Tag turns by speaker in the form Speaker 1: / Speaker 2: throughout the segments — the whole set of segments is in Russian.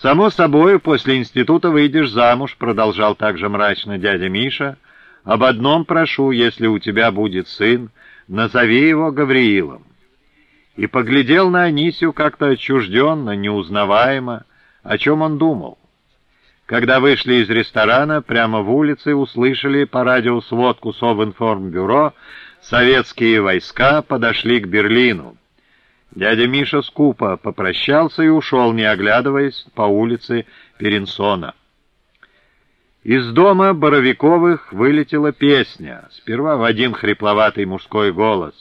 Speaker 1: «Само собой, после института выйдешь замуж», — продолжал также мрачно дядя Миша. «Об одном прошу, если у тебя будет сын, назови его Гавриилом». И поглядел на Анисию как-то отчужденно, неузнаваемо, о чем он думал. Когда вышли из ресторана, прямо в улице услышали по радио сводку Совинформбюро, советские войска подошли к Берлину. Дядя Миша скупо попрощался и ушел, не оглядываясь, по улице Перенсона. Из дома Боровиковых вылетела песня. Сперва в один хрипловатый мужской голос.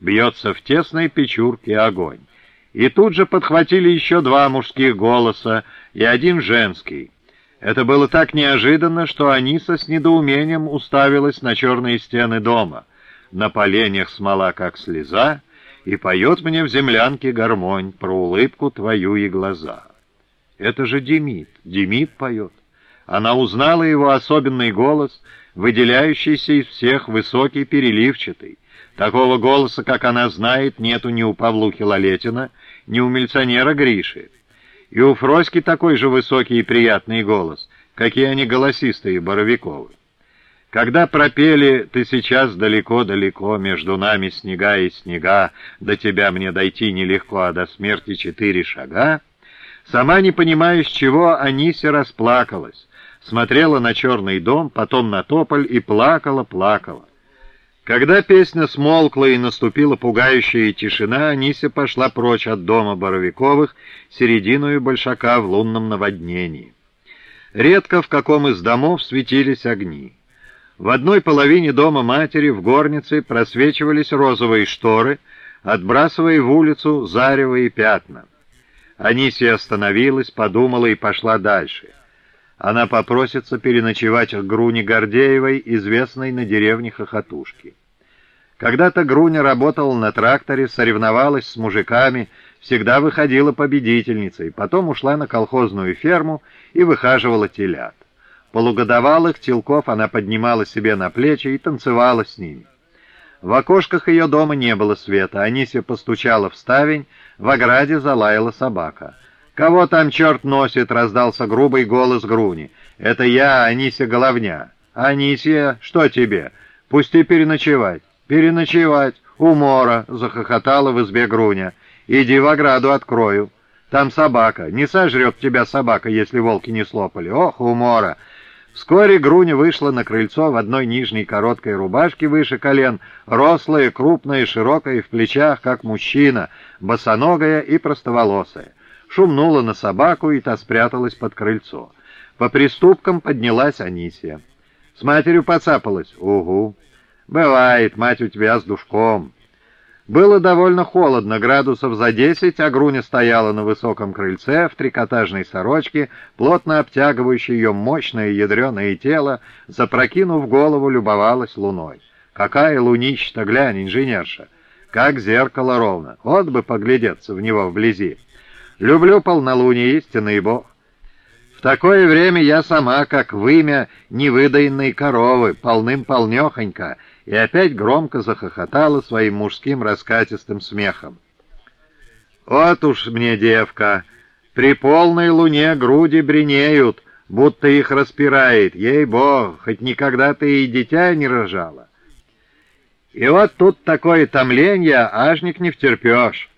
Speaker 1: Бьется в тесной печурке огонь. И тут же подхватили еще два мужских голоса и один женский. Это было так неожиданно, что Аниса с недоумением уставилась на черные стены дома. На поленьях смола, как слеза, и поет мне в землянке гармонь про улыбку твою и глаза. Это же Демид, Демид поет. Она узнала его особенный голос, выделяющийся из всех высокий, переливчатый. Такого голоса, как она знает, нету ни у Павлухи Лалетина, ни у милиционера Гриши. И у Фроськи такой же высокий и приятный голос, какие они голосистые Боровиковы. Когда пропели «Ты сейчас далеко-далеко, между нами снега и снега, до тебя мне дойти нелегко, а до смерти четыре шага», сама не понимая, с чего Анися расплакалась, смотрела на черный дом, потом на тополь и плакала-плакала. Когда песня смолкла и наступила пугающая тишина, Анися пошла прочь от дома Боровиковых, серединую большака в лунном наводнении. Редко в каком из домов светились огни. В одной половине дома матери в горнице просвечивались розовые шторы, отбрасывая в улицу заревые пятна. Анисия остановилась, подумала и пошла дальше. Она попросится переночевать к Груне Гордеевой, известной на деревне Хохотушки. Когда-то Груня работала на тракторе, соревновалась с мужиками, всегда выходила победительницей, потом ушла на колхозную ферму и выхаживала телят. Полугодовалых телков она поднимала себе на плечи и танцевала с ними. В окошках ее дома не было света, Анисия постучала в ставень, в ограде залаяла собака — «Кого там черт носит?» — раздался грубый голос Груни. «Это я, Анисия Головня». «Анисия, что тебе? Пусти переночевать». «Переночевать. Умора!» — захохотала в избе Груня. «Иди в ограду открою. Там собака. Не сожрет тебя собака, если волки не слопали. Ох, умора!» Вскоре Груня вышла на крыльцо в одной нижней короткой рубашке выше колен, рослая, крупная, широкая в плечах, как мужчина, босоногая и простоволосая шумнула на собаку, и та спряталась под крыльцо. По приступкам поднялась Анисия. С матерью поцапалась? Угу. Бывает, мать у тебя с душком. Было довольно холодно, градусов за десять, а Груня стояла на высоком крыльце в трикотажной сорочке, плотно обтягивающей ее мощное ядреное тело, запрокинув голову, любовалась луной. Какая лунища-то, глянь, инженерша! Как зеркало ровно, вот бы поглядеться в него вблизи. Люблю полнолуние, истинный бог. В такое время я сама, как вымя невыдаенной коровы, полным-полнехонько, и опять громко захохотала своим мужским раскатистым смехом. «Вот уж мне, девка, при полной луне груди бренеют, будто их распирает, ей-бог, хоть никогда ты и дитя не рожала. И вот тут такое томление, ажник не втерпешь».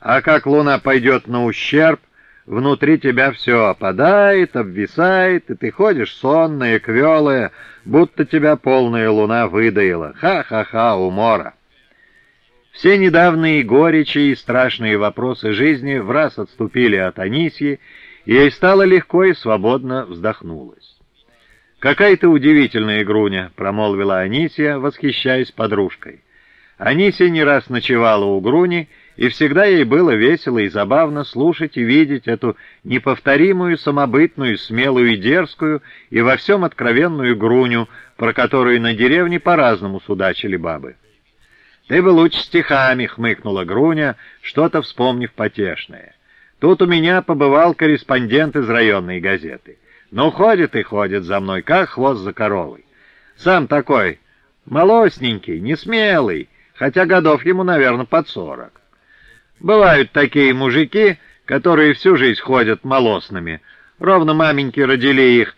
Speaker 1: А как луна пойдет на ущерб, внутри тебя все опадает, обвисает, и ты ходишь сонная, квелая, будто тебя полная луна выдаила. Ха-ха-ха, умора. Все недавние горечи и страшные вопросы жизни в раз отступили от Анисьи, и ей стало легко и свободно вздохнулась. «Какая ты удивительная, Груня!» — промолвила Анисия, восхищаясь подружкой. Анисия не раз ночевала у Груни, и всегда ей было весело и забавно слушать и видеть эту неповторимую, самобытную, смелую и дерзкую, и во всем откровенную Груню, про которую на деревне по-разному судачили бабы. «Ты бы лучше стихами», — хмыкнула Груня, что-то вспомнив потешное. «Тут у меня побывал корреспондент из районной газеты. Ну, ходит и ходит за мной, как хвост за коровой. Сам такой, молосненький, несмелый, хотя годов ему, наверное, под сорок. Бывают такие мужики, которые всю жизнь ходят молосными. Ровно маменьки родили их,